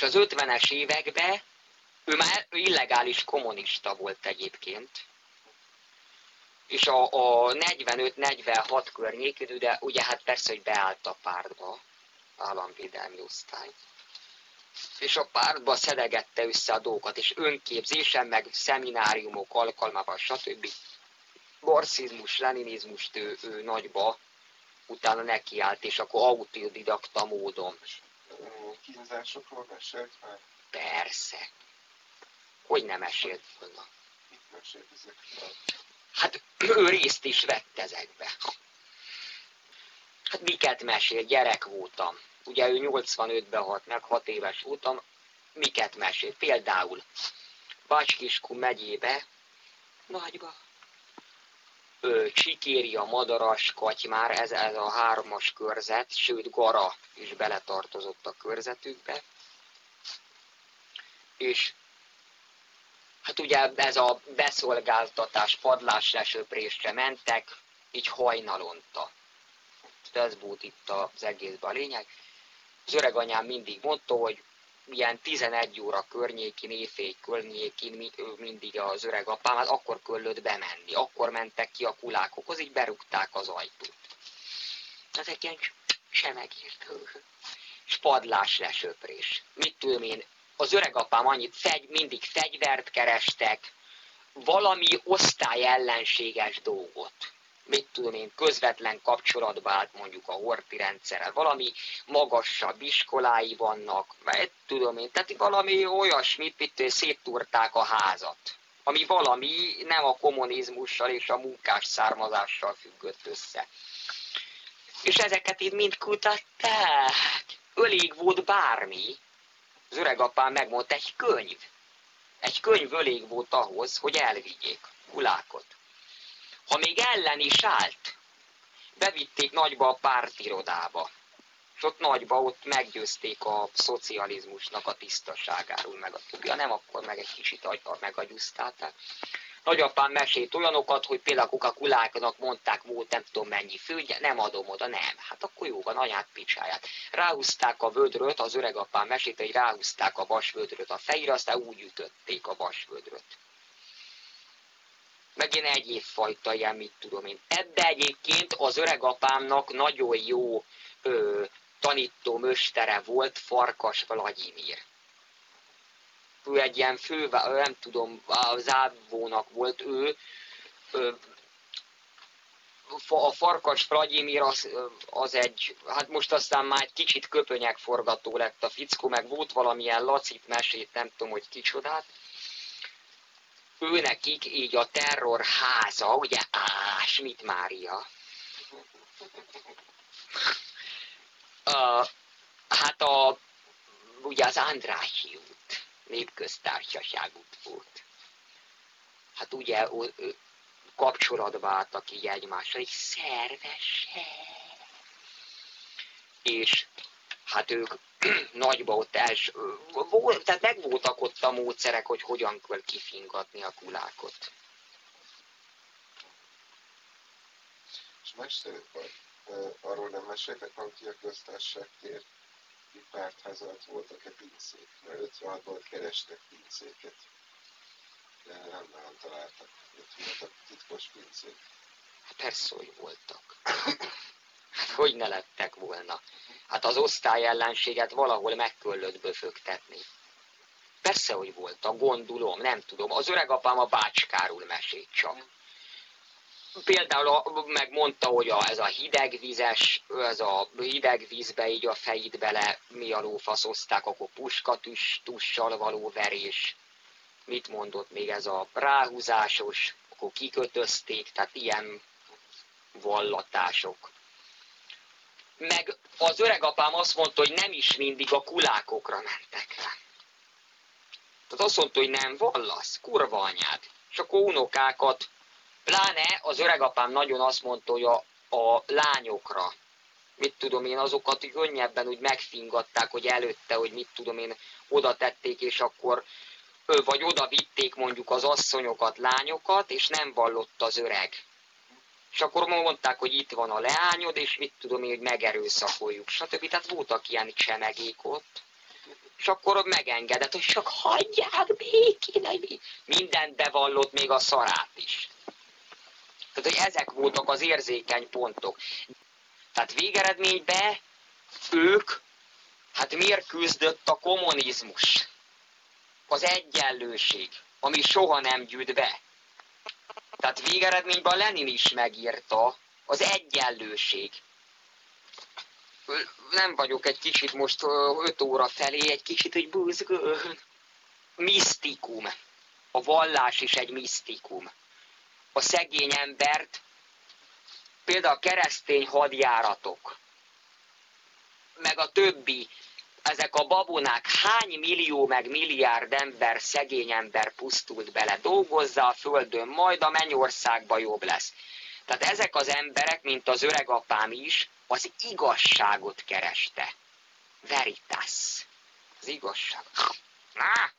És az 50-es években ő már illegális kommunista volt egyébként, és a, a 45-46 környékén, de ugye hát persze, hogy beállt a pártba, államvédelmi osztály. És a pártba szedegette össze a dolgokat, és önképzésen, meg szemináriumok alkalmával, stb. Borszizmus, leninizmust ő, ő nagyba utána nekiállt, és akkor autodidakta módon. Kínzásokról mesélt már? Persze. Hogy nem mesélt volna? Mit mesélt ezekről? Hát ő részt is vett ezekbe. Hát miket mesél? Gyerek voltam. Ugye ő 85-ben halt meg, 6 éves voltam. Miket mesél? Például Bácskiskú megyébe, nagyba, Csikéri, a Madaras, Katymár, ez, ez a hármas körzet, sőt Gara is beletartozott a körzetükbe. És hát ugye ez a beszolgáltatás padlás lesöprésre mentek, így hajnalonta. Ez volt itt az egészben a lényeg. Az öreg mindig mondta, hogy ilyen 11 óra környékén, éjfél környékén mindig az öreg apám, hát akkor köllött bemenni, akkor mentek ki a kulákokhoz, így berúgták az ajtót. Ezek ilyen semegírt, és padlás lesöprés. Mit tudom én, az öreg apám annyit, fegy, mindig fegyvert kerestek, valami osztály ellenséges dolgot mit tudom én, közvetlen kapcsolatba állt mondjuk a horti rendszerrel, valami magasabb iskolái vannak, vagy tudom én, tehát valami olyasmit, mit széttúrták a házat, ami valami nem a kommunizmussal és a munkás származással függött össze. És ezeket így mind kutatták. Ölig volt bármi. Az öregapám megmondta, egy könyv. Egy könyv ölig volt ahhoz, hogy elvigyék kulákot ha még ellen is állt, bevitték nagyba a pártirodába. És ott nagyba ott meggyőzték a szocializmusnak a tisztaságáról, meg a tudja, nem akkor meg egy kicsit agyba megagyusztálták. Nagyapám mesélt olyanokat, hogy például a kuláknak mondták, volt nem tudom mennyi főgye, nem adom oda, nem. Hát akkor jó van, anyát picsáját. Ráhúzták a vödröt, az öregapám mesélt, hogy ráhúzták a vasvödröt a fejére, aztán úgy ütötték a vasvödröt megint egyéb fajta ilyen, mit tudom én. Ebbe egyébként az öreg apámnak nagyon jó ö, tanító möstere volt Farkas Vladimir. Ő egy ilyen fő, nem tudom, az ábvónak volt ő, ö, a Farkas Vladimir az, az egy, hát most aztán már egy kicsit köpönyek forgató lett a fickó, meg volt valamilyen lacit mesét, nem tudom, hogy kicsodát, ő így a terror háza, ugye, á, Schmidt Mária. Uh, hát a, ugye az Andrássy út, népköztársaság út volt. Hát ugye kapcsolatba álltak így egymással, így szervesen. És hát ők nagyba ott els, volt, tehát megvoltak ott a módszerek, hogy hogyan kell kifingatni a kulákot. És mester, arról nem meséltek, hogy a köztársaság tér pártházat voltak-e pincék? Mert 56-ból kerestek pincéket, de nem nagyon találtak. Ott voltak titkos pincék. Hát persze, hogy voltak. Hát hogy ne lettek volna? Hát az osztály ellenséget valahol megköllött böfögtetni. Persze, hogy volt, a gondolom, nem tudom. Az öregapám a bácskáról mesét csak. Például megmondta, hogy a, ez a hidegvizes, ez a hidegvízbe így a fejét bele mi a lófaszozták, akkor puskatüs, tussal való verés. Mit mondott még ez a ráhúzásos, akkor kikötözték, tehát ilyen vallatások meg az öregapám azt mondta, hogy nem is mindig a kulákokra mentek le. Tehát azt mondta, hogy nem vallasz, kurva anyád. És unokákat, pláne az öregapám nagyon azt mondta, hogy a, a lányokra, mit tudom én, azokat könnyebben úgy megfingatták, hogy előtte, hogy mit tudom én, oda tették, és akkor vagy oda vitték mondjuk az asszonyokat, lányokat, és nem vallott az öreg. És akkor mondták, hogy itt van a leányod, és mit tudom én, hogy megerőszakoljuk, stb. Tehát voltak ilyen csemegék ott. És akkor megengedett, hogy csak hagyják békén, minden bevallott, még a szarát is. Tehát, hogy ezek voltak az érzékeny pontok. Tehát végeredményben ők, hát miért küzdött a kommunizmus? Az egyenlőség, ami soha nem gyűjt be. Tehát végeredményben Lenin is megírta az egyenlőség. Nem vagyok egy kicsit most 5 óra felé, egy kicsit egy buzgón. Misztikum. A vallás is egy misztikum. A szegény embert, például a keresztény hadjáratok, meg a többi, ezek a babonák, hány millió meg milliárd ember, szegény ember pusztult bele, dolgozza a földön, majd a mennyországba jobb lesz. Tehát ezek az emberek, mint az öregapám is, az igazságot kereste. Veritas. Az igazság. Ah,